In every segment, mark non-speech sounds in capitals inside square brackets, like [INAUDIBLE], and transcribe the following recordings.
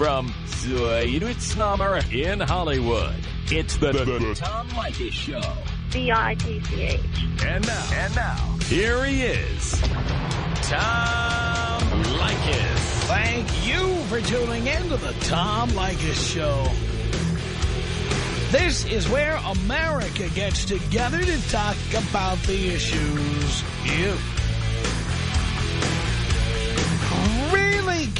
from Summer in Hollywood. It's the, the, the Tom Leykis Show. B-I-T-C-H. And now, and now, here he is, Tom Leykis. Thank you for tuning in to the Tom Leykis Show. This is where America gets together to talk about the issues you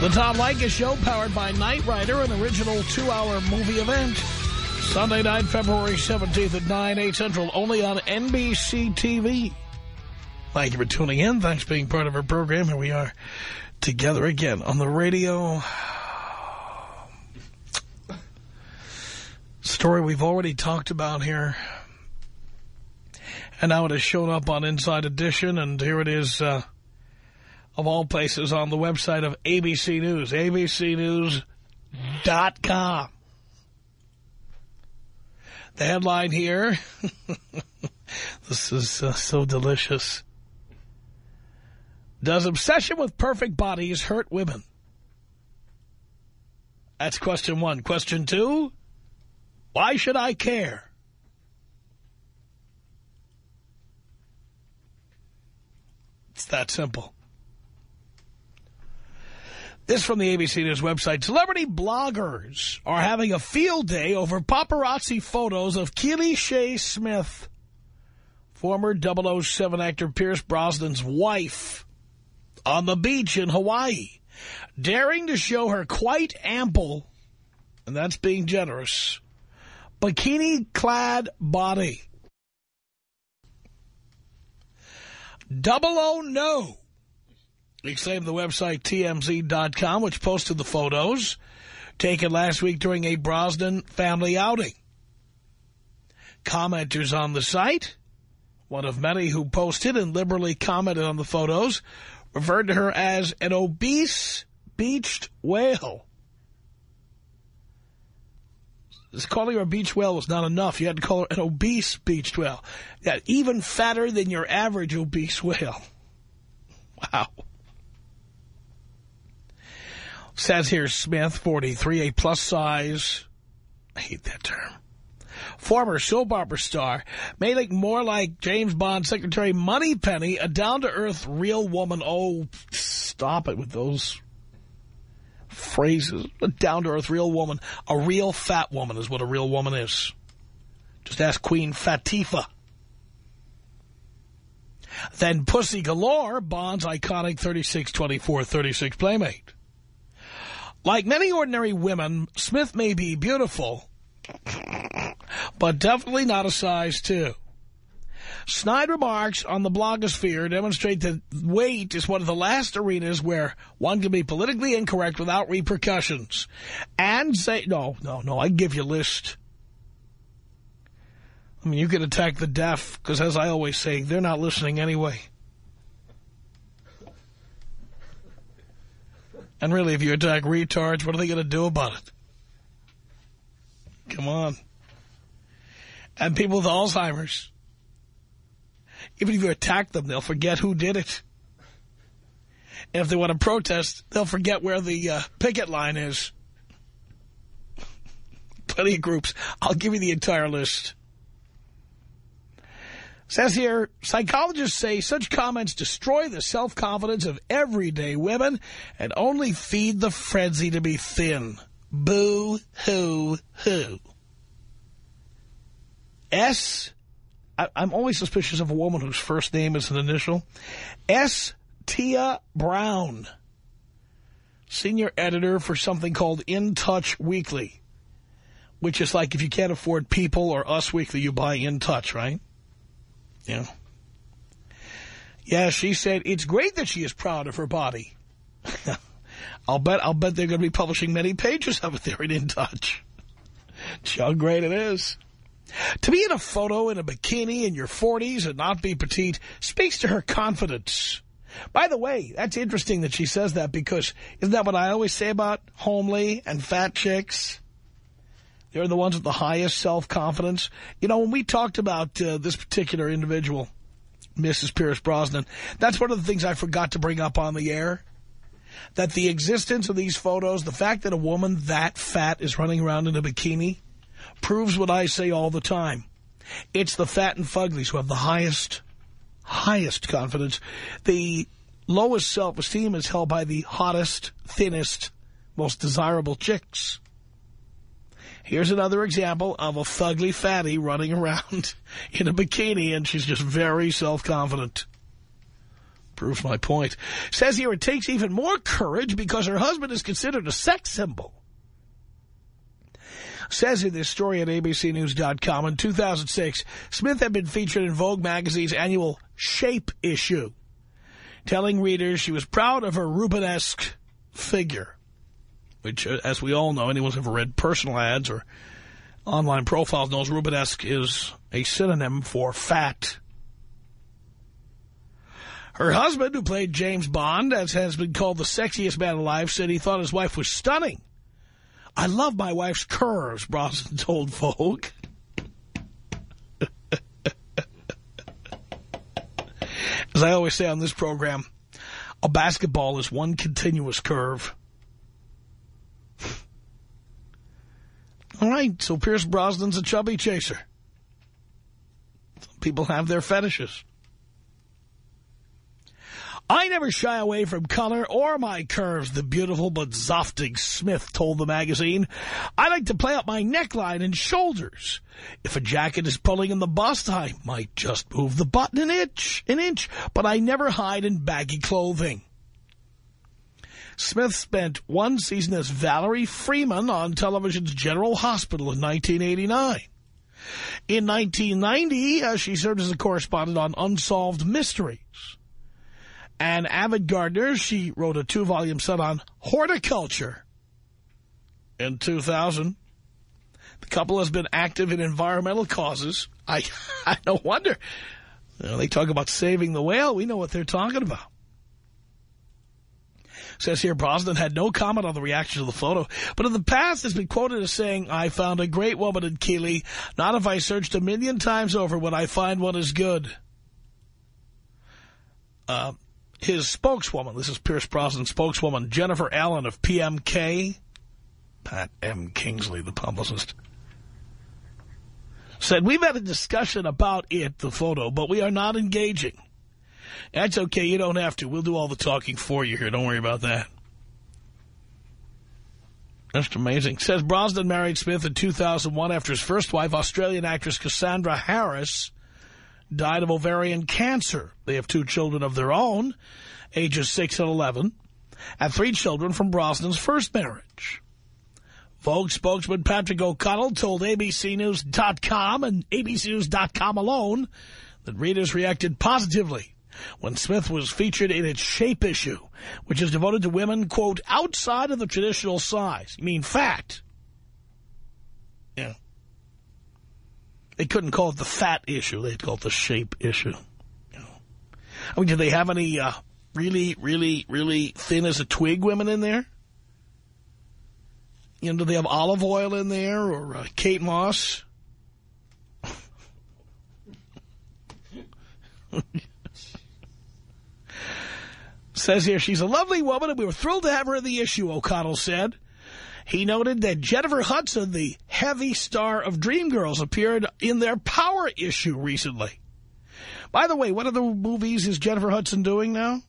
The Tom Leykis Show, powered by Knight Rider, an original two-hour movie event. Sunday night, February 17th at 9, 8 Central, only on NBC TV. Thank you for tuning in. Thanks for being part of our program. Here we are together again on the radio. Story we've already talked about here. And now it has shown up on Inside Edition, and here it is, uh, of all places, on the website of ABC News, abcnews.com. The headline here, [LAUGHS] this is uh, so delicious. Does obsession with perfect bodies hurt women? That's question one. Question two, why should I care? It's that simple. This from the ABC News website. Celebrity bloggers are having a field day over paparazzi photos of Keely Shaye Smith, former 007 actor Pierce Brosnan's wife, on the beach in Hawaii, daring to show her quite ample, and that's being generous, bikini-clad body. Double O no exclaimed the website TMZ.com, which posted the photos taken last week during a Brosnan family outing. Commenters on the site, one of many who posted and liberally commented on the photos, referred to her as an obese beached whale. Just calling her a beach whale was not enough. You had to call her an obese beached whale. Yeah, even fatter than your average obese whale. [LAUGHS] Wow. Says here Smith, 43, a plus size. I hate that term. Former soap opera star, may look more like James Bond Secretary Moneypenny, a down-to-earth real woman. Oh, stop it with those phrases. A down-to-earth real woman. A real fat woman is what a real woman is. Just ask Queen Fatifa. Then Pussy Galore, Bond's iconic 36-24-36 playmate. Like many ordinary women, Smith may be beautiful, but definitely not a size two. Snide remarks on the blogosphere demonstrate that weight is one of the last arenas where one can be politically incorrect without repercussions. And say, no, no, no, I give you a list. I mean, you can attack the deaf, because as I always say, they're not listening anyway. And really, if you attack retards, what are they going to do about it? Come on. And people with Alzheimer's. Even if you attack them, they'll forget who did it. And if they want to protest, they'll forget where the uh, picket line is. [LAUGHS] Plenty of groups. I'll give you the entire list. Says here, psychologists say such comments destroy the self-confidence of everyday women and only feed the frenzy to be thin. Boo, hoo, hoo. S, I, I'm always suspicious of a woman whose first name is an initial. S. Tia Brown, senior editor for something called In Touch Weekly, which is like if you can't afford People or Us Weekly, you buy In Touch, right? Yeah. Yeah, she said, it's great that she is proud of her body. [LAUGHS] I'll bet I'll bet they're going to be publishing many pages of it there in In Touch. how great it is. To be in a photo in a bikini in your 40s and not be petite speaks to her confidence. By the way, that's interesting that she says that because isn't that what I always say about homely and fat chicks? They're the ones with the highest self-confidence. You know, when we talked about uh, this particular individual, Mrs. Pierce Brosnan, that's one of the things I forgot to bring up on the air. That the existence of these photos, the fact that a woman that fat is running around in a bikini, proves what I say all the time. It's the fat and fuglies who have the highest, highest confidence. The lowest self-esteem is held by the hottest, thinnest, most desirable chicks. Here's another example of a fugly fatty running around [LAUGHS] in a bikini, and she's just very self-confident. Proves my point. Says here it takes even more courage because her husband is considered a sex symbol. Says in this story at ABCNews.com, in 2006, Smith had been featured in Vogue magazine's annual Shape issue, telling readers she was proud of her Rubenesque figure which, uh, as we all know, anyone who's ever read personal ads or online profiles knows Rubenesque is a synonym for fat. Her husband, who played James Bond, as has been called the sexiest man alive, said he thought his wife was stunning. I love my wife's curves, Brosnan [LAUGHS] told Vogue. As I always say on this program, a basketball is one continuous curve. All right, so Pierce Brosnan's a chubby chaser. Some people have their fetishes. I never shy away from color or my curves, the beautiful but zoftig Smith told the magazine. I like to play up my neckline and shoulders. If a jacket is pulling in the bust, I might just move the button an inch, an inch, but I never hide in baggy clothing. Smith spent one season as Valerie Freeman on television's General Hospital in 1989. In 1990, uh, she served as a correspondent on Unsolved Mysteries. An avid gardener, she wrote a two-volume set on horticulture. In 2000, the couple has been active in environmental causes. I, [LAUGHS] I don't wonder. You know, they talk about saving the whale. We know what they're talking about. Says here, Brosnan had no comment on the reaction to the photo, but in the past has been quoted as saying, I found a great woman in Keely. Not if I searched a million times over would I find one as good. Uh, his spokeswoman, this is Pierce Brosnan's spokeswoman, Jennifer Allen of PMK, Pat M. Kingsley, the publicist, said, we've had a discussion about it, the photo, but we are not engaging. That's okay. You don't have to. We'll do all the talking for you here. Don't worry about that. That's amazing. Says Brosnan married Smith in 2001 after his first wife, Australian actress Cassandra Harris, died of ovarian cancer. They have two children of their own, ages 6 and 11, and three children from Brosnan's first marriage. Vogue spokesman Patrick O'Connell told ABCNews.com and ABCNews.com alone that readers reacted positively when Smith was featured in its Shape issue, which is devoted to women, quote, outside of the traditional size. You mean fat. Yeah. They couldn't call it the fat issue. They'd call it the shape issue. I mean, do they have any uh, really, really, really thin as a twig women in there? You know, do they have Olive Oyl in there or uh, Kate Moss? [LAUGHS] Says here, she's a lovely woman, and we were thrilled to have her in the issue, O'Connell said. He noted that Jennifer Hudson, the heavy star of Dreamgirls, appeared in their Power issue recently. By the way, what other movies is Jennifer Hudson doing now?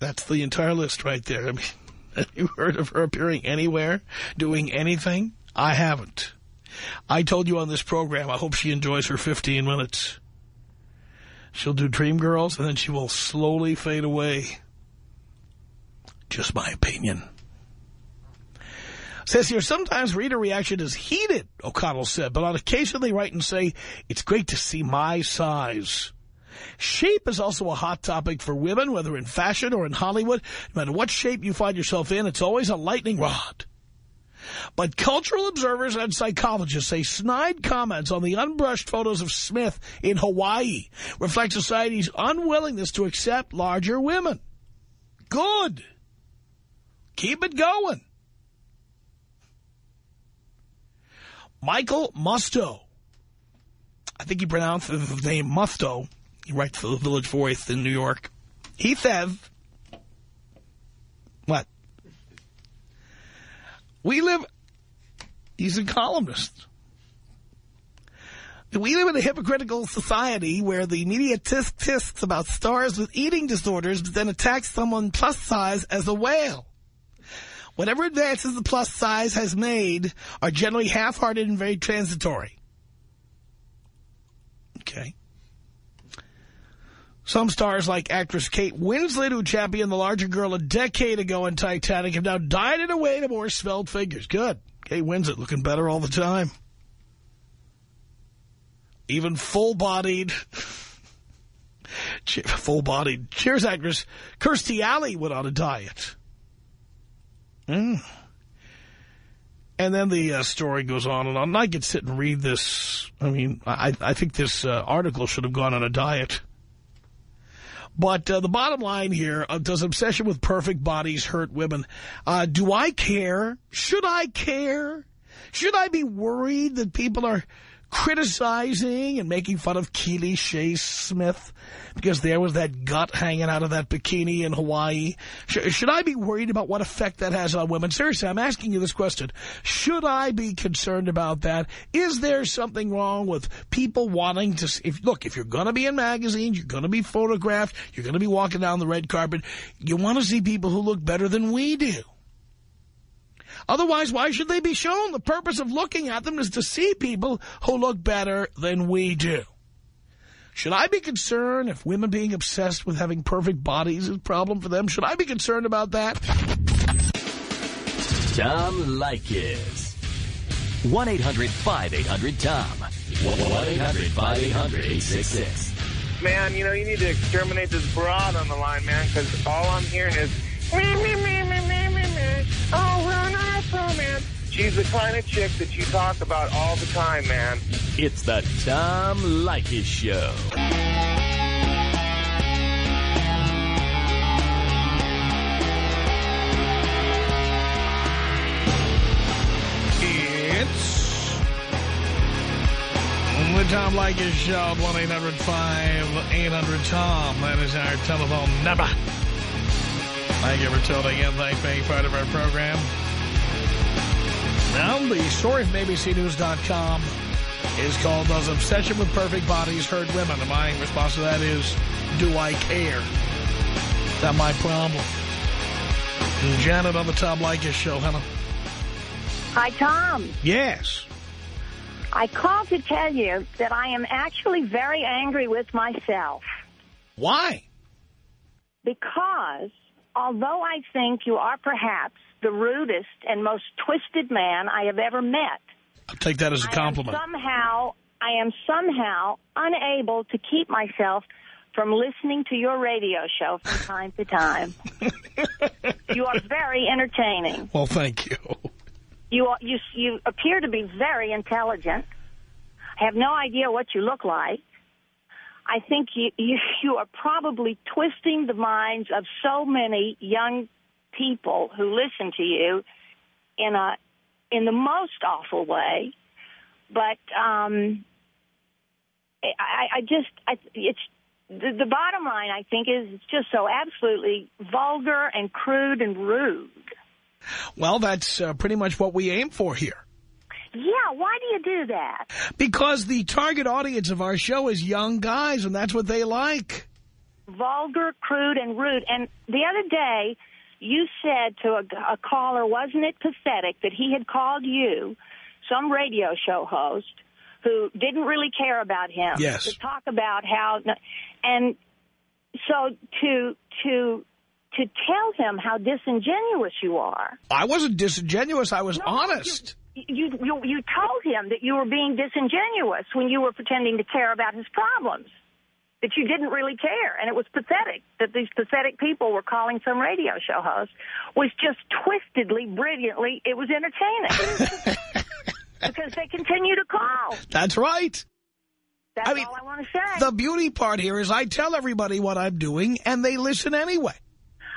That's the entire list right there. I mean, [LAUGHS] have you heard of her appearing anywhere, doing anything? I haven't. I told you on this program, I hope she enjoys her 15 minutes. She'll do Dreamgirls, and then she will slowly fade away. Just my opinion. Says here, sometimes reader reaction is heated, O'Connell said, but on occasion they write and say, it's great to see my size. Shape is also a hot topic for women, whether in fashion or in Hollywood. No matter what shape you find yourself in, it's always a lightning rod. But cultural observers and psychologists say snide comments on the unbrushed photos of Smith in Hawaii reflect society's unwillingness to accept larger women. Good. Keep it going. Michael Musto. I think he pronounced the name Musto. He writes for the Village Voice in New York. He says, what? We live, he's a columnist. We live in a hypocritical society where the media tisk tisks about stars with eating disorders, but then attacks someone plus size as a whale. Whatever advances the plus size has made are generally half-hearted and very transitory. Okay. Some stars like actress Kate Winslet, who championed the larger girl a decade ago in Titanic, have now dieted away to more svelte figures. Good. Kate Winslet looking better all the time. Even full-bodied, [LAUGHS] full-bodied Cheers actress Kirstie Alley went on a diet. Mm. And then the uh, story goes on and on. And I could sit and read this. I mean, I, I think this uh, article should have gone on a diet. But uh, the bottom line here, uh, does obsession with perfect bodies hurt women? Uh, do I care? Should I care? Should I be worried that people are criticizing and making fun of Keely Shaye Smith because there was that gut hanging out of that bikini in Hawaii. Sh should I be worried about what effect that has on women? Seriously, I'm asking you this question. Should I be concerned about that? Is there something wrong with people wanting to... If Look, if you're going to be in magazines, you're going to be photographed, you're going to be walking down the red carpet, you want to see people who look better than we do. Otherwise, why should they be shown? The purpose of looking at them is to see people who look better than we do. Should I be concerned if women being obsessed with having perfect bodies is a problem for them? Should I be concerned about that? Tom Leykis. 1-800-5800-TOM. 1-800-5800-866. Man, you know, you need to exterminate this broad on the line, man, because all I'm hearing is She's the kind of chick that you talk about all the time, man. It's the Tom Leykis Show. It's the Tom Leykis Show, 1-800-5800-TOM. That is our telephone number. Thank you for tuning in. Thanks for being part of our program. Now, the story from ABCNews.com is called Does Obsession with Perfect Bodies Hurt Women? And my response to that is, do I care? Is that my problem? And Janet on the Tom Leykis Show. Hello. Hi, Tom. Yes. I called to tell you that I am actually very angry with myself. Why? Because although I think you are perhaps the rudest and most twisted man I have ever met, I'll take that as a compliment. I somehow, I am somehow unable to keep myself from listening to your radio show from [LAUGHS] time to time. you are very entertaining. Well, thank you. You, are, you, you appear to be very intelligent. I have no idea what you look like. I think you, you, [LAUGHS] you are probably twisting the minds of so many young people who listen to you in a in the most awful way. But um, I, I just I, it's the, the bottom line. I think is it's just so absolutely vulgar and crude and rude. Well, that's uh, pretty much what we aim for here. Yeah, why do you do that? Because the target audience of our show is young guys, and that's what they like. Vulgar, crude, and rude. And the other day, you said to a, a caller, wasn't it pathetic that he had called you, some radio show host, who didn't really care about him, yes. to talk about how, and so to to to tell him how disingenuous you are. I wasn't disingenuous. I was No, honest. You, you, you, you told him that you were being disingenuous when you were pretending to care about his problems. that you didn't really care. And it was pathetic that these pathetic people were calling some radio show host was just twistedly, brilliantly, it was entertaining. [LAUGHS] because they continue to call. That's right. That's I mean, all I want to say. The beauty part here is I tell everybody what I'm doing, and they listen anyway.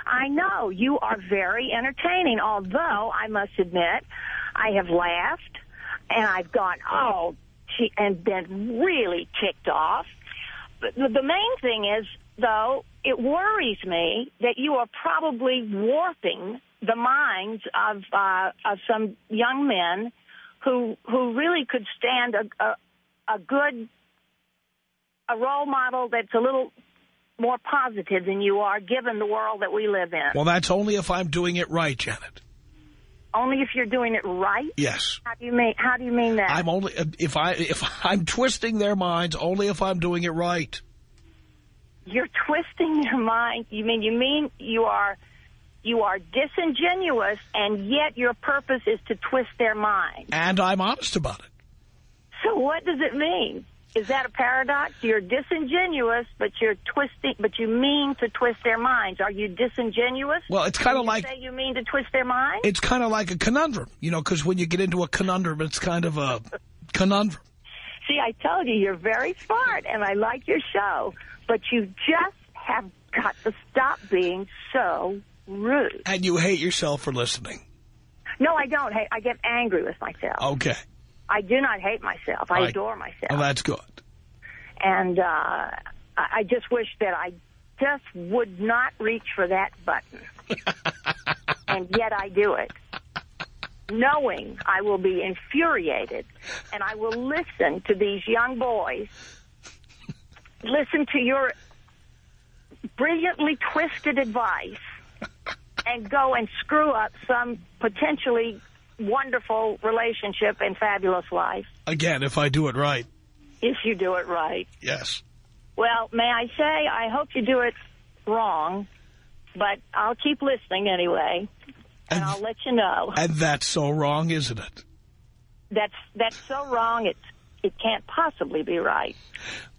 I know. You are very entertaining, although I must admit I have laughed and I've gone, oh, and been really ticked off. But the main thing is, though, it worries me that you are probably warping the minds of uh, of some young men who who really could stand a, a, a good a role model that's a little more positive than you are, given the world that we live in. Well, that's only if I'm doing it right, Janet. Only if you're doing it right. Yes. How do you mean? How do you mean that? I'm only if I if I'm twisting their minds only if I'm doing it right. You're twisting their mind. You mean you mean you are you are disingenuous, and yet your purpose is to twist their mind. And I'm honest about it. So what does it mean? Is that a paradox? You're disingenuous, but you're twisting, but you mean to twist their minds. Are you disingenuous? Well, it's kind of like say you mean to twist their minds. It's kind of like a conundrum, you know, because when you get into a conundrum, it's kind of a conundrum. See, I told you you're very smart, and I like your show, but you just have got to stop being so rude. And you hate yourself for listening. No, I don't. I get angry with myself. Okay. I do not hate myself. I, I adore myself. Well, that's good. And uh, I I just wish that I just would not reach for that button. [LAUGHS] and yet I do it. Knowing I will be infuriated and I will listen to these young boys, listen to your brilliantly twisted advice and go and screw up some potentially wonderful relationship and fabulous life. Again, if I do it right. If you do it right. Yes. Well, may I say, I hope you do it wrong, but I'll keep listening anyway, and, And- I'll let you know. And that's so wrong, isn't it? That's that's so wrong. It it can't possibly be right.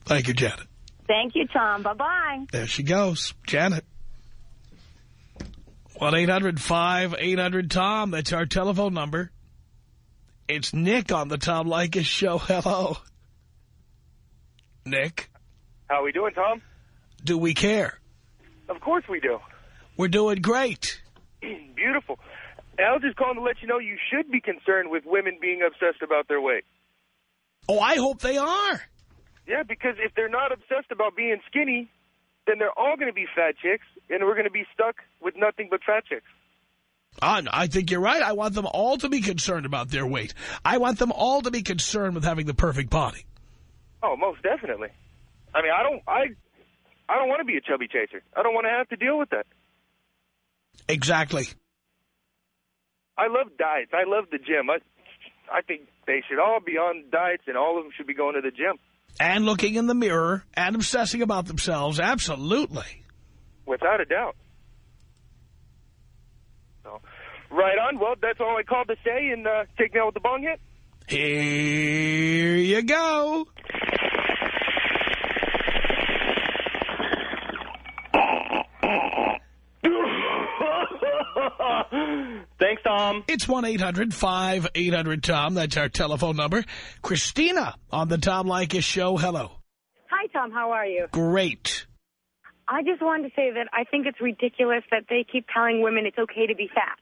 Thank you, Janet. Thank you, Tom. Bye bye. There she goes. Janet. 1-800-5800-TOM. That's our telephone number. It's Nick on the Tom Leykis show. [LAUGHS] Hello. Nick, How are we doing, Tom? do we care? Of course we do. We're doing great. [CLEARS THROAT] Beautiful. I was just calling to let you know you should be concerned with women being obsessed about their weight. Oh, I hope they are. Yeah, because if they're not obsessed about being skinny, then they're all going to be fat chicks, and we're going to be stuck with nothing but fat chicks. Uh, I think you're right. I want them all to be concerned about their weight. I want them all to be concerned with having the perfect body. Oh, most definitely. I mean, I don't, I, I don't want to be a chubby chaser. I don't want to have to deal with that. Exactly. I love diets. I love the gym. I, I think they should all be on diets, and all of them should be going to the gym. And looking in the mirror and obsessing about themselves. Absolutely. Without a doubt. So, right on. Well, that's all I called to say, and uh, take me out with the bong hit. Here you go. [LAUGHS] Thanks, Tom. It's 1-800-5800-TOM. That's our telephone number. Christina on the Tom Leykis show. Hello. Hi, Tom. How are you? Great. I just wanted to say that I think it's ridiculous that they keep telling women it's okay to be fat.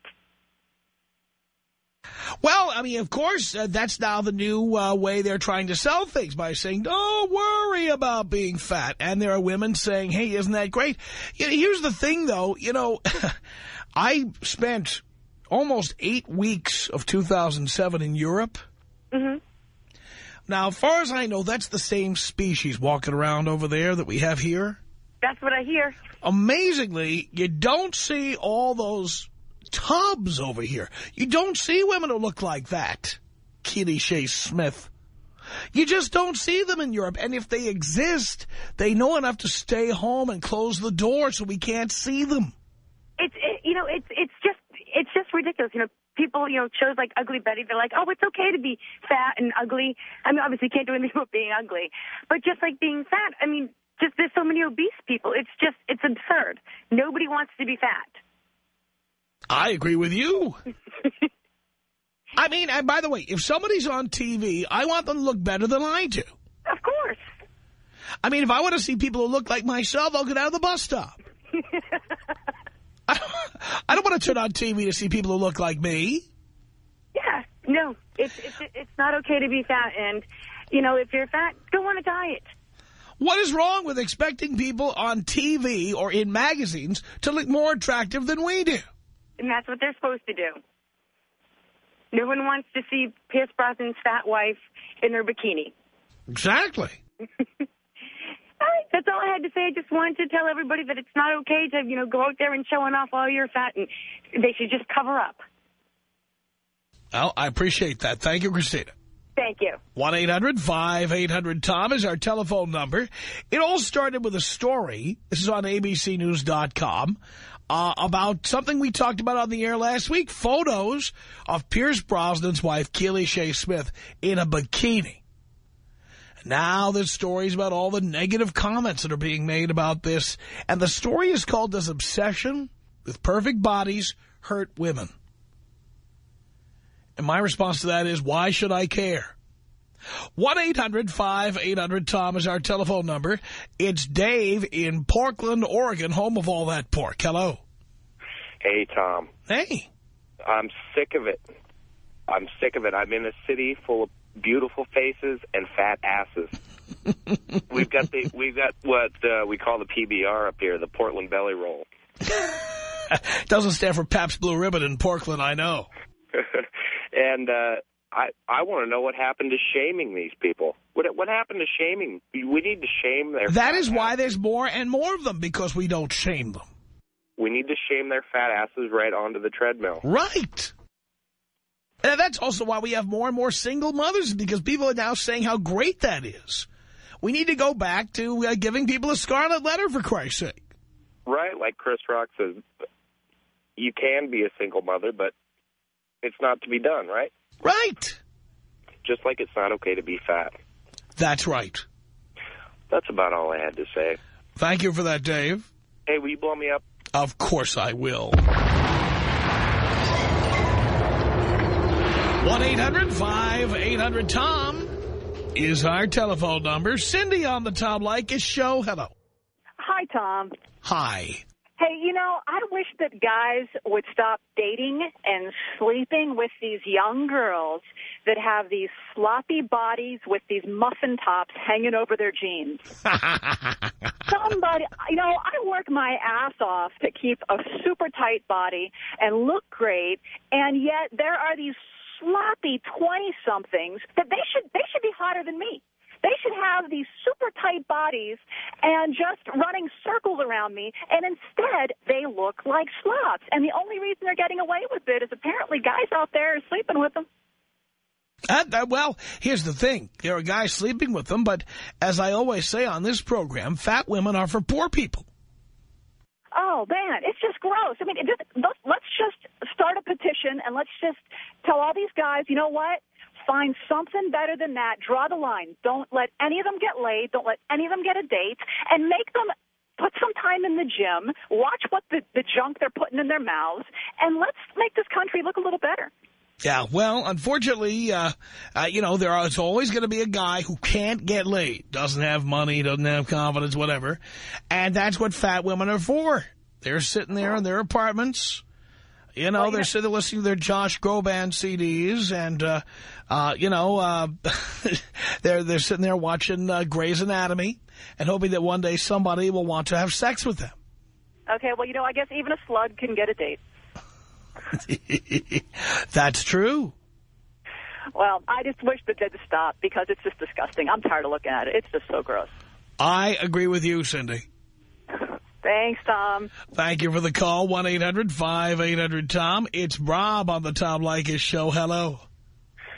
Well, I mean, of course, uh, that's now the new uh, way they're trying to sell things by saying, don't worry about being fat. And there are women saying, hey, isn't that great? You know, here's the thing, though. You know, [LAUGHS] I spent almost eight weeks of 2007 in Europe. hmm Now, as far as I know, that's the same species walking around over there that we have here. That's what I hear. Amazingly, you don't see all those tubs over here. You don't see women who look like that. Kitty Shea Smith. You just don't see them in Europe. And if they exist, they know enough to stay home and close the door so we can't see them. It's it, you know it's it's just it's just ridiculous. You know, people you know shows like Ugly Betty. They're like, oh, it's okay to be fat and ugly. I mean, obviously, you can't do anything [LAUGHS] about being ugly, but just like being fat. I mean, just there's so many obese people. It's just it's absurd. Nobody wants to be fat. I agree with you. [LAUGHS] I mean, and by the way, if somebody's on TV, I want them to look better than I do. Of course. I mean, if I want to see people who look like myself, I'll get out of the bus stop. [LAUGHS] I don't want to turn on TV to see people who look like me. Yeah. No, it's it's it's not okay to be fat, and you know if you're fat, go on a diet. What is wrong with expecting people on TV or in magazines to look more attractive than we do? And that's what they're supposed to do. No one wants to see Pierce Brosnan's fat wife in her bikini. Exactly. [LAUGHS] all right, that's all I had to say. I just wanted to tell everybody that it's not okay to, you know, go out there and showing off all your fat, and they should just cover up. Well, I appreciate that. Thank you, Christina. Thank you. 1-800-5800-TOM is our telephone number. It all started with a story. This is on abcnews.com. Uh, about something we talked about on the air last week. Photos of Pierce Brosnan's wife, Keely Shaye Smith, in a bikini. Now there's stories about all the negative comments that are being made about this. And the story is called Does Obsession with Perfect Bodies Hurt Women? And my response to that is, why should I care? 1-800-5800-TOM is our telephone number. It's Dave in Portland, Oregon, home of all that pork. Hello. Hey, Tom. Hey. I'm sick of it. I'm sick of it. I'm in a city full of beautiful faces and fat asses. [LAUGHS] we've got the we've got what uh, we call the PBR up here, the Portland Belly Roll. [LAUGHS] Doesn't stand for Pabst Blue Ribbon in Portland, I know. [LAUGHS] and uh, I I want to know what happened to shaming these people. What what happened to shaming? We need to shame their. That is why asses. there's more and more of them, because we don't shame them. we need to shame their fat asses right onto the treadmill. Right. And that's also why we have more and more single mothers, because people are now saying how great that is. We need to go back to uh, giving people a scarlet letter, for Christ's sake. Right, like Chris Rock says, you can be a single mother, but it's not to be done, right? Right. Just like it's not okay to be fat. That's right. That's about all I had to say. Thank you for that, Dave. Hey, will you blow me up? Of course I will. 1-800-5800-TOM is our telephone number. Cindy on the Tom Leykis show. Hello. Hi, Tom. Hi. Hey, you know, I wish that guys would stop dating and sleeping with these young girls that have these sloppy bodies with these muffin tops hanging over their jeans. [LAUGHS] Somebody, you know, I work my ass off to keep a super tight body and look great, and yet there are these sloppy 20-somethings that they should they should be hotter than me. They should have these super tight bodies and just running circles around me, and instead they look like sloths. And the only reason they're getting away with it is apparently guys out there are sleeping with them. Uh, uh, well, here's the thing. There are guys sleeping with them, but as I always say on this program, fat women are for poor people. Oh man, it's just gross. I mean, it just, let's just start a petition and let's just tell all these guys, you know what? Find something better than that. Draw the line. Don't let any of them get laid. Don't let any of them get a date, and make them put some time in the gym. Watch what the the junk they're putting in their mouths, and let's make this country look a little better. Yeah, well, unfortunately, uh, uh, you know, there is always going to be a guy who can't get laid, doesn't have money, doesn't have confidence, whatever. And that's what fat women are for. They're sitting there in their apartments. You know, Well, they're sitting listening to their Josh Groban CDs and, uh, uh, you know, uh, [LAUGHS] they're, they're sitting there watching uh, Grey's Anatomy and hoping that one day somebody will want to have sex with them. Okay, well, you know, I guess even a slug can get a date. [LAUGHS] That's true. Well, I just wish that they'd stop because it's just disgusting. I'm tired of looking at it. It's just so gross. I agree with you, Cindy. [LAUGHS] Thanks, Tom. Thank you for the call, 1-800-5800-TOM. It's Rob on the Tom Leykis show. Hello.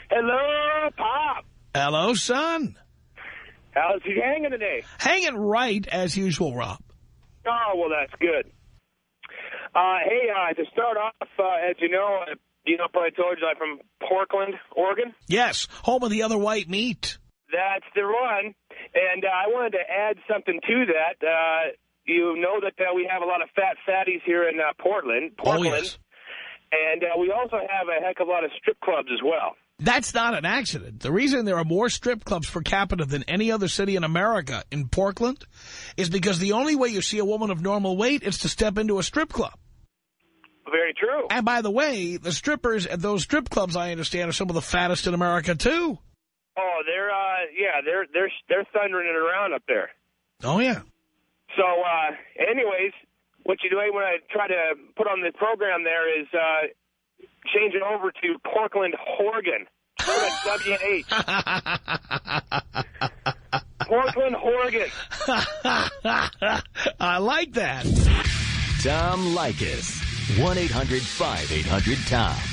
Hello, Pop. Hello, son. How's he hanging today? Hanging right as usual, Rob. Oh, well, that's good. Uh, hey, uh, to start off, uh, as you know, uh, you know, I probably told you I'm from Portland, Oregon. Yes, home of the other white meat. That's the one. And uh, I wanted to add something to that. Uh, you know that uh, we have a lot of fat fatties here in uh, Portland. Portland. Oh, yes. And uh, we also have a heck of a lot of strip clubs as well. That's not an accident. The reason there are more strip clubs per capita than any other city in America in Portland is because the only way you see a woman of normal weight is to step into a strip club. Very true. And by the way, the strippers at those strip clubs, I understand, are some of the fattest in America, too. Oh, they're, uh, yeah, they're, they're, they're thundering it around up there. Oh, yeah. So, uh, anyways, what you do when I try to put on the program there is uh, change it over to Portland, Oregon. W-H. Portland, [LAUGHS] Oregon. [LAUGHS] I like that. Tom Leykis. 1-800-5800-TOM.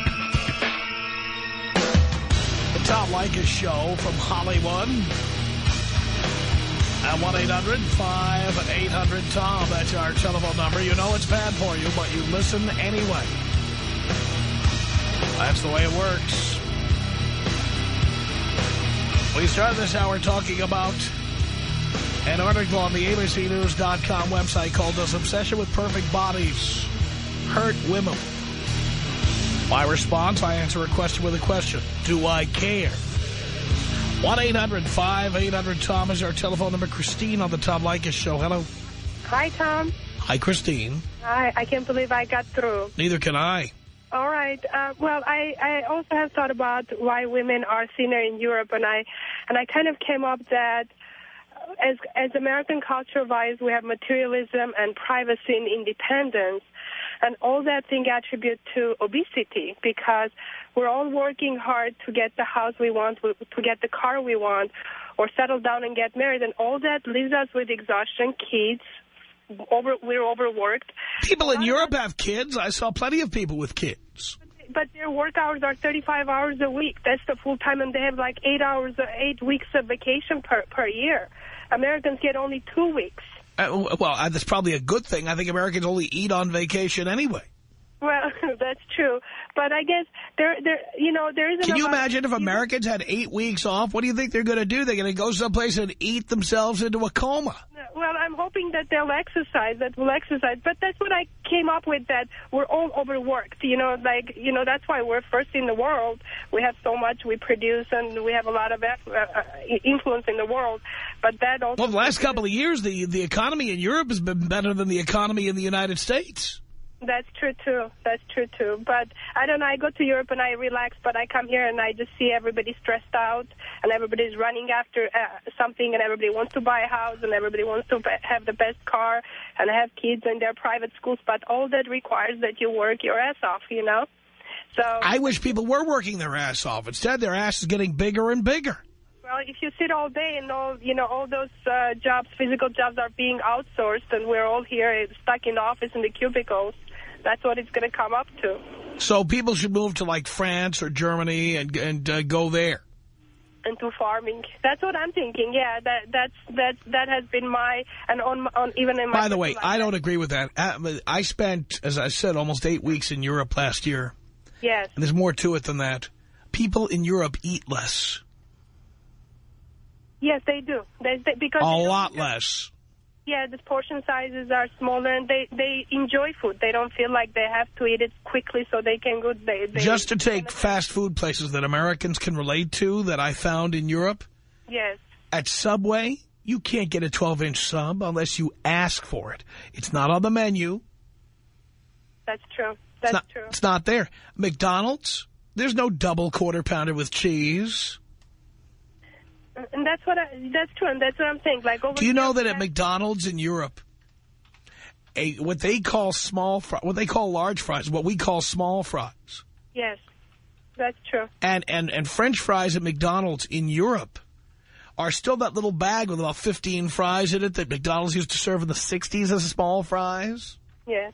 The Tom Leykis Show from Hollywood. At 1-800-5800-TOM. That's our telephone number. You know it's bad for you, but you listen anyway. That's the way it works. We started this hour talking about an article on the ABCNews.com website called Does Obsession with Perfect Bodies Hurt Women? My response, I answer a question with a question. Do I care? 1-800-5800-TOM is our telephone number. Christine on the Tom Leykis Show. Hello. Hi, Tom. Hi, Christine. Hi. I can't believe I got through. Neither can I. All right. Uh, well, I, I also have thought about why women are thinner in Europe, and I and I kind of came up that as as American culture wise, we have materialism and privacy and independence, and all that thing attribute to obesity because we're all working hard to get the house we want, to get the car we want, or settle down and get married, and all that leaves us with exhaustion, kids. Over, we're overworked. People in Europe have kids. I saw plenty of people with kids. But their work hours are 35 hours a week. That's the full time, and they have like eight hours, uh, eight weeks of vacation per per year. Americans get only two weeks. Uh, well, uh, that's probably a good thing. I think Americans only eat on vacation anyway. Well, [LAUGHS] that's true. But I guess there, there, you know, there isn't. Can you imagine if Americans had eight weeks off? What do you think they're going to do? They're going to go someplace and eat themselves into a coma. Well, I'm hoping that they'll exercise, that will exercise. But that's what I came up with, that we're all overworked. You know, like, you know, that's why we're first in the world. We have so much we produce, and we have a lot of uh, uh, influence in the world. But that also... Well, the last couple of years, the, the economy in Europe has been better than the economy in the United States. That's true, too. That's true, too. But I don't know. I go to Europe and I relax, but I come here and I just see everybody stressed out and everybody's running after uh, something and everybody wants to buy a house and everybody wants to have the best car and have kids in their private schools. But all that requires that you work your ass off, you know? So I wish people were working their ass off. Instead, their ass is getting bigger and bigger. Well, if you sit all day and all, you know, all those uh, jobs, physical jobs are being outsourced and we're all here stuck in the office in the cubicles, that's what it's going to come up to. So people should move to, like, France or Germany and, and uh, go there. Into farming. That's what I'm thinking. Yeah, that that's that that has been my and on on even in my. By the way, I don't agree with that. Uh, I spent, as I said, almost eight weeks in Europe last year. Yes. And there's more to it than that. People in Europe eat less. Yes, they do. They, they, because A lot less. Yeah, the portion sizes are smaller, and they they enjoy food. They don't feel like they have to eat it quickly so they can go. They, they Just to take fast food places that Americans can relate to that I found in Europe. Yes. At Subway, you can't get a 12-inch sub unless you ask for it. It's not on the menu. That's true. It's That's not, true. It's not there. McDonald's, there's no double quarter pounder with cheese. And that's what I, that's true, and that's what I'm saying. Like over Do you know that at McDonald's in Europe, a what they call small fries, what they call large fries, what we call small fries, Yes, that's true. and, and, and French fries at McDonald's in Europe are still that little bag with about 15 fries in it that McDonald's used to serve in the 60s as small fries. Yeah.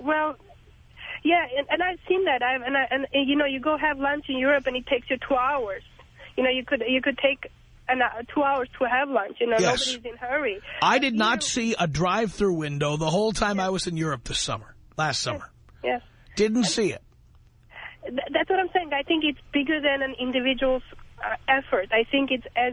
Well, yeah, and, and I've seen that. I've, and, I, and, you know, you go have lunch in Europe and it takes you two hours. You know, you could you could take an, uh, two hours to have lunch. You know, Yes. nobody's in hurry. I did not see a drive-through window the whole time I was in Europe this summer, last summer. Yes. Didn't see it. Th- That's what I'm saying. I think it's bigger than an individual's uh, effort. I think it's as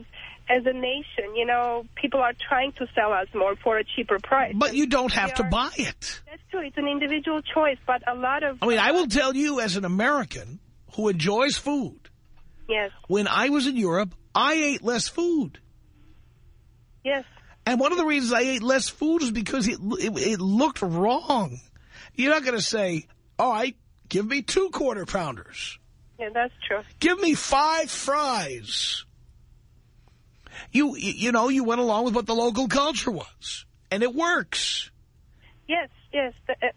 as a nation, you know, people are trying to sell us more for a cheaper price. But you don't have We to are- buy it. That's true. It's an individual choice, but a lot of... I mean, I will tell you as an American who enjoys food, Yes, when I was in Europe, I ate less food. yes. And one of the reasons I ate less food is because it, it, it looked wrong. You're not going to say, all right, give me two quarter pounders. Yeah, that's true. Give me five fries. You, you know, you went along with what the local culture was. And it works. Yes, yes.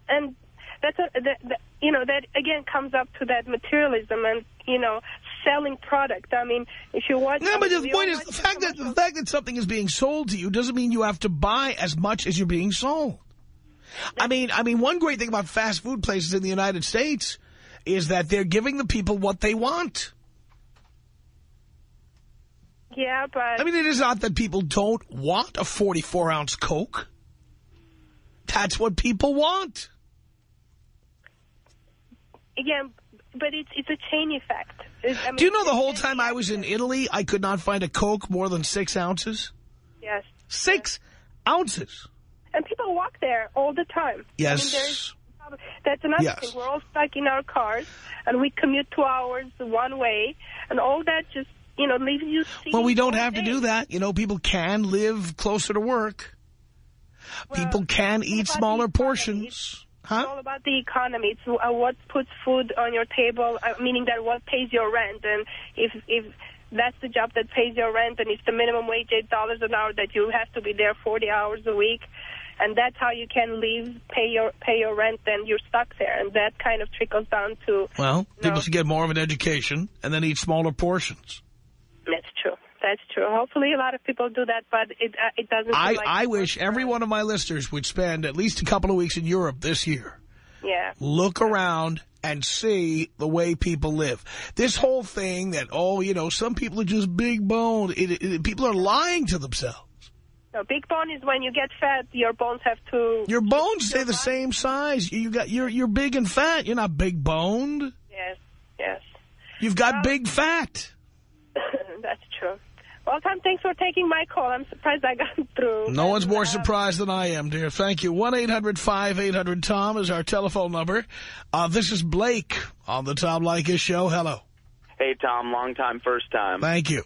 And that's, a, that, that, you know, that again comes up to that materialism and, you know, selling product. I mean, if you watch... No, I but the point is, the fact that the fact that something is being sold to you doesn't mean you have to buy as much as you're being sold. I mean, I mean, one great thing about fast food places in the United States is that they're giving the people what they want. Yeah, but... I mean, it is not that people don't want a 44-ounce Coke. That's what people want. Again, but it's it's a chain effect. I mean, Do you know the whole time I was in. Italy, I could not find a Coke more than six ounces? Yes. Six ounces. And people walk there all the time. Yes. I mean, that's another Yes. thing. We're all stuck in our cars, and we commute two hours one way, and all that just, you know, leaves you... Well, we don't have to do that. You know, people can live closer to work. people can eat smaller economy? Portions. It's all about the economy. It's uh, what puts food on your table, uh, meaning that what pays your rent. And if if that's the job that pays your rent, and it's the minimum wage, $8 an hour, that you have to be there 40 hours a week, and that's how you can leave, pay your pay your rent, then you're stuck there. And that kind of trickles down to... Well, people No. should get more of an education and then eat smaller portions. That's true. Hopefully a lot of people do that, but it uh, it doesn't... I, like I wish every one of my listeners would spend at least a couple of weeks in Europe this year. Yeah. Look around and see the way people live. This whole thing that, oh, you know, some people are just big boned. It, it, people are lying to themselves. No, big bone is when you get fat, your bones have to... Your bones stay the same size. You got you're you're big and fat. You're not big boned. Yes, yes. You've got Well- big fat. [LAUGHS] That's true. Well, Tom, thanks for taking my call. I'm surprised I got [LAUGHS] through. No one's more Uh, surprised than I am, dear. Thank you. 1-800-5800-TOM is our telephone number. Uh, this is Blake on the Tom Leykis Show. Hello. Hey, Tom, long time, first time. Thank you.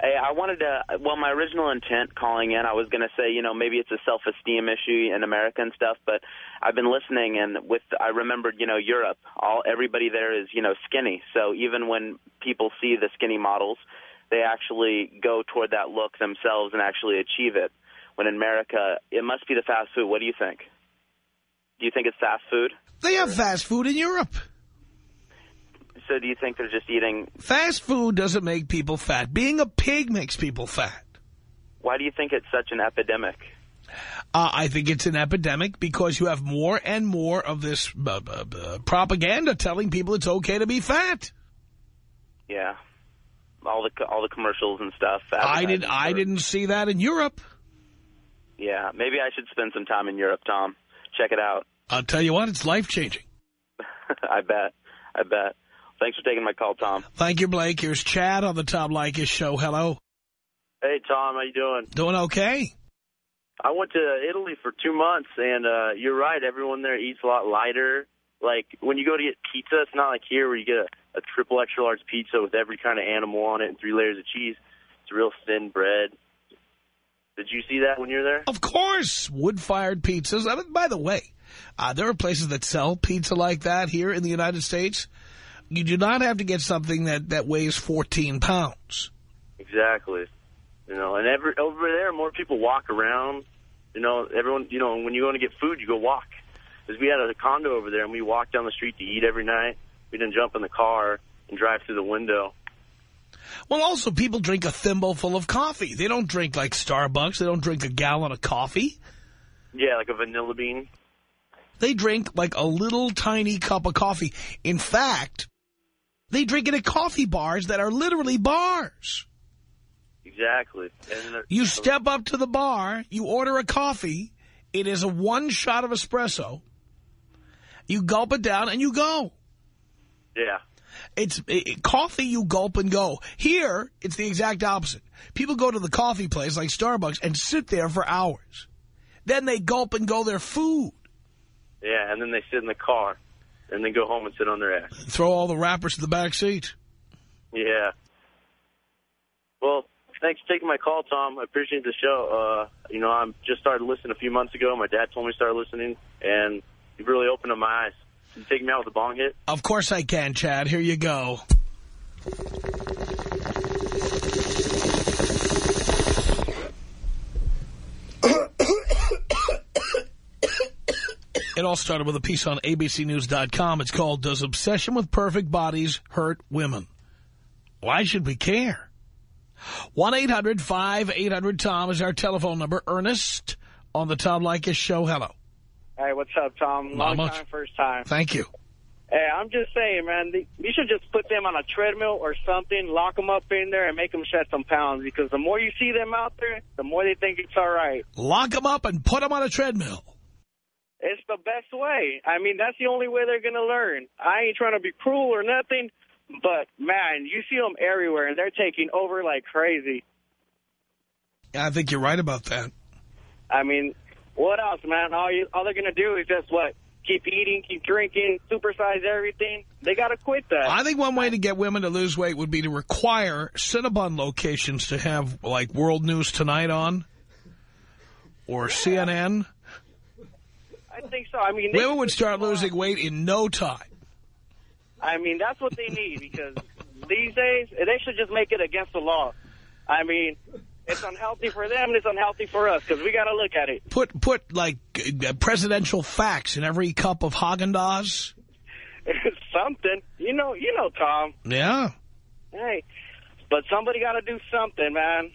Hey, I wanted to, well, my original intent calling in, I was going to say, you know, maybe it's a self-esteem issue in America and stuff, but I've been listening and with, I remembered, you know, Europe, all, everybody there is, you know, skinny. So even when people see the skinny models, they actually go toward that look themselves and actually achieve it. When in America, it must be the fast food. What do you think? Do you think it's fast food? They have fast food in Europe. So do you think they're just eating, Fast food doesn't make people fat. Being a pig makes people fat. why do you think it's such an epidemic? Uh, I think it's an epidemic because you have more and more of this uh, uh, uh, propaganda telling people it's okay to be fat. Yeah. All the all the commercials and stuff. I did. advertising I for- didn't see that in Europe. Yeah, maybe I should spend some time in Europe, Tom. Check it out. I'll tell you what, it's life changing. [LAUGHS] I bet. I bet. Thanks for taking my call, Tom. Thank you, Blake. Here's Chad on the Tom Leykis show. Hello. Hey, Tom, how you doing? Doing okay? I went to Italy for two months, and uh, you're right. Everyone there eats a lot lighter. Like when you go to get pizza, it's not like here where you get a, a triple extra large pizza with every kind of animal on it and three layers of cheese. It's real thin bread. Did you see that when you were there? Of course, wood-fired pizzas. I mean, by the way, uh, there are places that sell pizza like that here in the United States. You do not have to get something that, that weighs 14 pounds. Exactly. You know, and every over there, more people walk around. You know, everyone. You know, when you want to get food, you go walk. Because we had a condo over there, and we walked down the street to eat every night. We didn't jump in the car and drive through the window. Well, also, people drink a thimble full of coffee. They don't drink like Starbucks. They don't drink a gallon of coffee. Yeah, like a vanilla bean. They drink like a little tiny cup of coffee. In fact, they drink it at coffee bars that are literally bars. Exactly. And You step up to the bar, you order a coffee, it is a one shot of espresso, you gulp it down, and you go. Yeah. It's it, coffee, you gulp and go. Here, it's the exact opposite. People go to the coffee place like Starbucks and sit there for hours. Then they gulp and go their food. Yeah, and then they sit in the car, and then go home and sit on their ass. Throw all the wrappers to the back seat. Yeah. Well, thanks for taking my call, Tom. I appreciate the show. Uh, you know, I just started listening a few months ago. My dad told me to start listening, and you've really opened up my eyes. Can you take me out with a bong hit? Of course I can, Chad. Here you go. It all started with a piece on abcnews.com. It's called, Does Obsession with Perfect Bodies Hurt Women? Why should we care? 1-800-5800-TOM is our telephone number. Ernest on the Tom Leykis show. Hello. Hey, what's up, Tom? Long much. time, first time. Thank you. Hey, I'm just saying, man, the, you should just put them on a treadmill or something, lock them up in there, and make them shed some pounds. Because the more you see them out there, the more they think it's all right. Lock them up and put them on a treadmill. It's the best way. I mean, that's the only way they're going to learn. I ain't trying to be cruel or nothing, but, man, you see them everywhere, and they're taking over like crazy. I think you're right about that. I mean, what else, man? All, you, all they're going to do is just, what, keep eating, keep drinking, supersize everything. They got to quit that. I think one way to get women to lose weight would be to require Cinnabon locations to have, like, World News Tonight on or CNN. I think so. I mean, Women would start losing weight in no time. I mean, that's what they need because these days they should just make it against the law. I mean, it's unhealthy for them and it's unhealthy for us because we got to look at it. Put, put like, uh, presidential facts in every cup of Haagen-Dazs. [LAUGHS] something, you know, you know, Tom. Yeah. Hey, but somebody got to do something, man.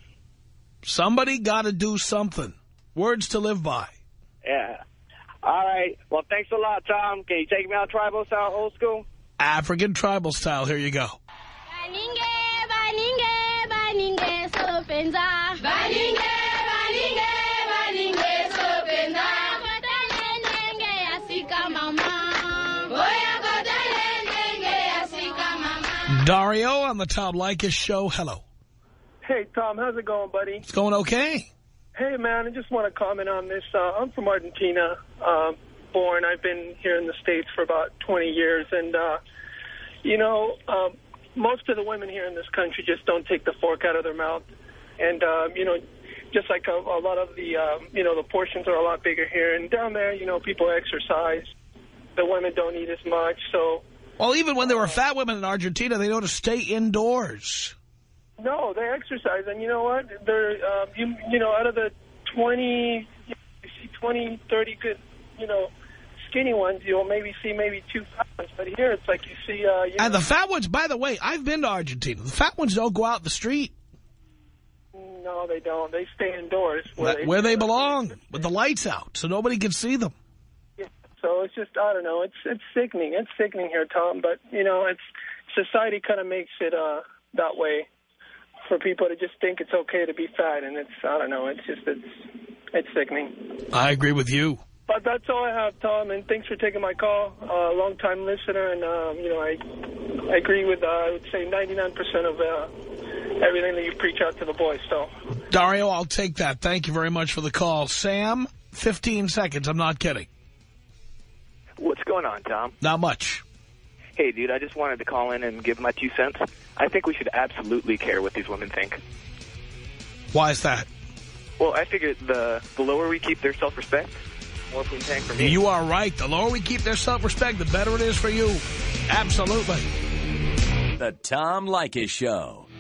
Somebody got to do something. Words to live by. Yeah. All right. Well, thanks a lot, Tom. Can you take me out tribal style, old school? African tribal style. Here you go. Baninge, baninge, baninge, solopenza. Baninge, baninge, baninge, solopenza. Kotale nenge mama. Boya kotale nenge asika mama. Dario on the Tom Leykis show. Hello. Hey, Tom, how's it going, buddy? It's going okay. Hey, man, I just want to comment on this. Uh, I'm from Argentina, uh, born. I've been here in the States for about 20 years, and, uh, you know, um, most of the women here in this country just don't take the fork out of their mouth. And, um, you know, just like a, a lot of the, um, you know, the portions are a lot bigger here. And down there, you know, people exercise. The women don't eat as much, so... Well, even when there were fat women in Argentina, they know to stay indoors. No, they exercise, and you know what? They're um, you you know out of the twenty, you see twenty, thirty good, you know, skinny ones, you'll maybe see maybe two fat ones. But here, it's like you see. Uh, you And know, the fat ones, by the way, I've been to Argentina. The fat ones don't go out in the street no, they don't. They stay indoors where, where they belong with the lights out so nobody can see them. Yeah, So it's just I don't know. It's it's sickening. It's sickening here, Tom. But you know, it's society kind of makes it uh that way for people to just think it's okay to be fat, and it's I don't know. It's just it's it's sickening. I agree with you. But that's all I have, Tom, and thanks for taking my call. Uh, long time listener, and um, you know I I agree with uh, I would say 99% of uh, everything that you preach out to the boys. So Dario, I'll take that. Thank you very much for the call. Sam, 15 seconds. I'm not kidding. What's going on, Tom? Not much. Hey, dude, I just wanted to call in and give my two cents. I think we should absolutely care what these women think. Why is that? Well, I figure the, the lower we keep their self-respect, the more paying for me. You are right. The lower we keep their self-respect, the better it is for you. Absolutely. The Tom Leykis Show.